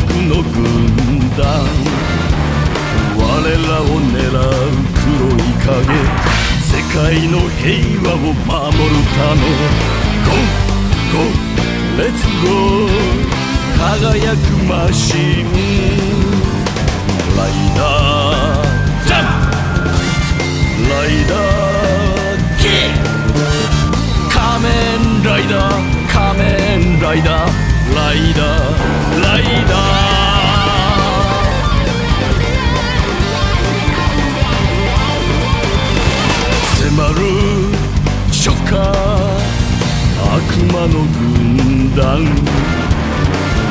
地獄の軍団我らを狙う黒い影世界の平和を守るため Go! Go! Let's go! 輝くマシンライダージャンプライダー悪魔の軍団。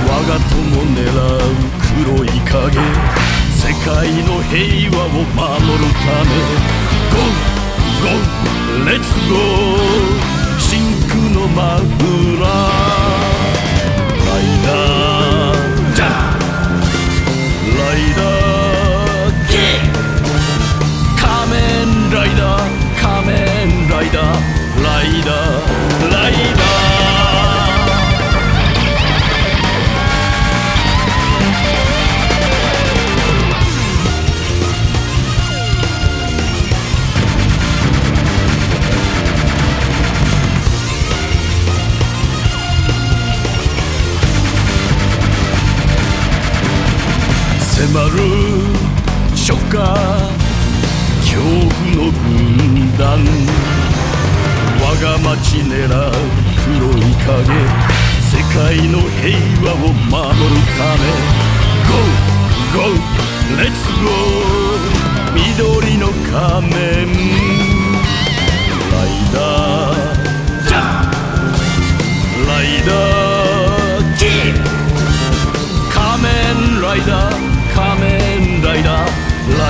我が友狙う黒い影。世界の平和を守るため。Go! Go! Let's go! 真空のマフラー。ライダー。ライダー。キッ仮面ライダー迫る初夏恐怖の軍団我が町狙う黒い影世界の平和を守るため Go! Go! Let's go! 緑の仮面ライダージャンライダー